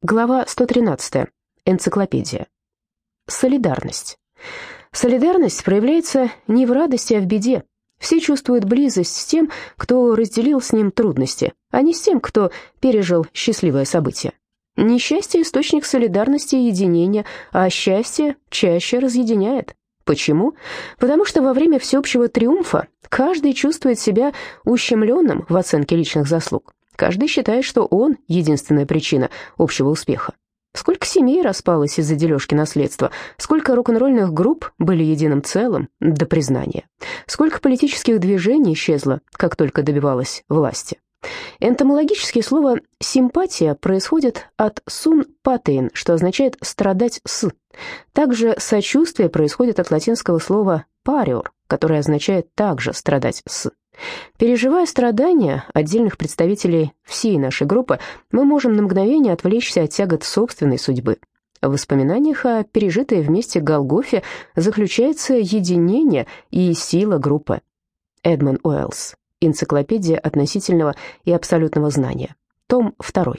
Глава 113. Энциклопедия. Солидарность. Солидарность проявляется не в радости, а в беде. Все чувствуют близость с тем, кто разделил с ним трудности, а не с тем, кто пережил счастливое событие. Несчастье – источник солидарности и единения, а счастье чаще разъединяет. Почему? Потому что во время всеобщего триумфа каждый чувствует себя ущемленным в оценке личных заслуг. Каждый считает, что он — единственная причина общего успеха. Сколько семей распалось из-за дележки наследства, сколько рок-н-ролльных групп были единым целым до признания, сколько политических движений исчезло, как только добивалась власти. Энтомологические слово «симпатия» происходит от «сун патейн», что означает «страдать с». Также сочувствие происходит от латинского слова «париор», которое означает также «страдать с». Переживая страдания отдельных представителей всей нашей группы, мы можем на мгновение отвлечься от тягот собственной судьбы. В воспоминаниях о пережитой вместе Голгофе заключается единение и сила группы. Эдмон Уэллс. Энциклопедия относительного и абсолютного знания. Том 2.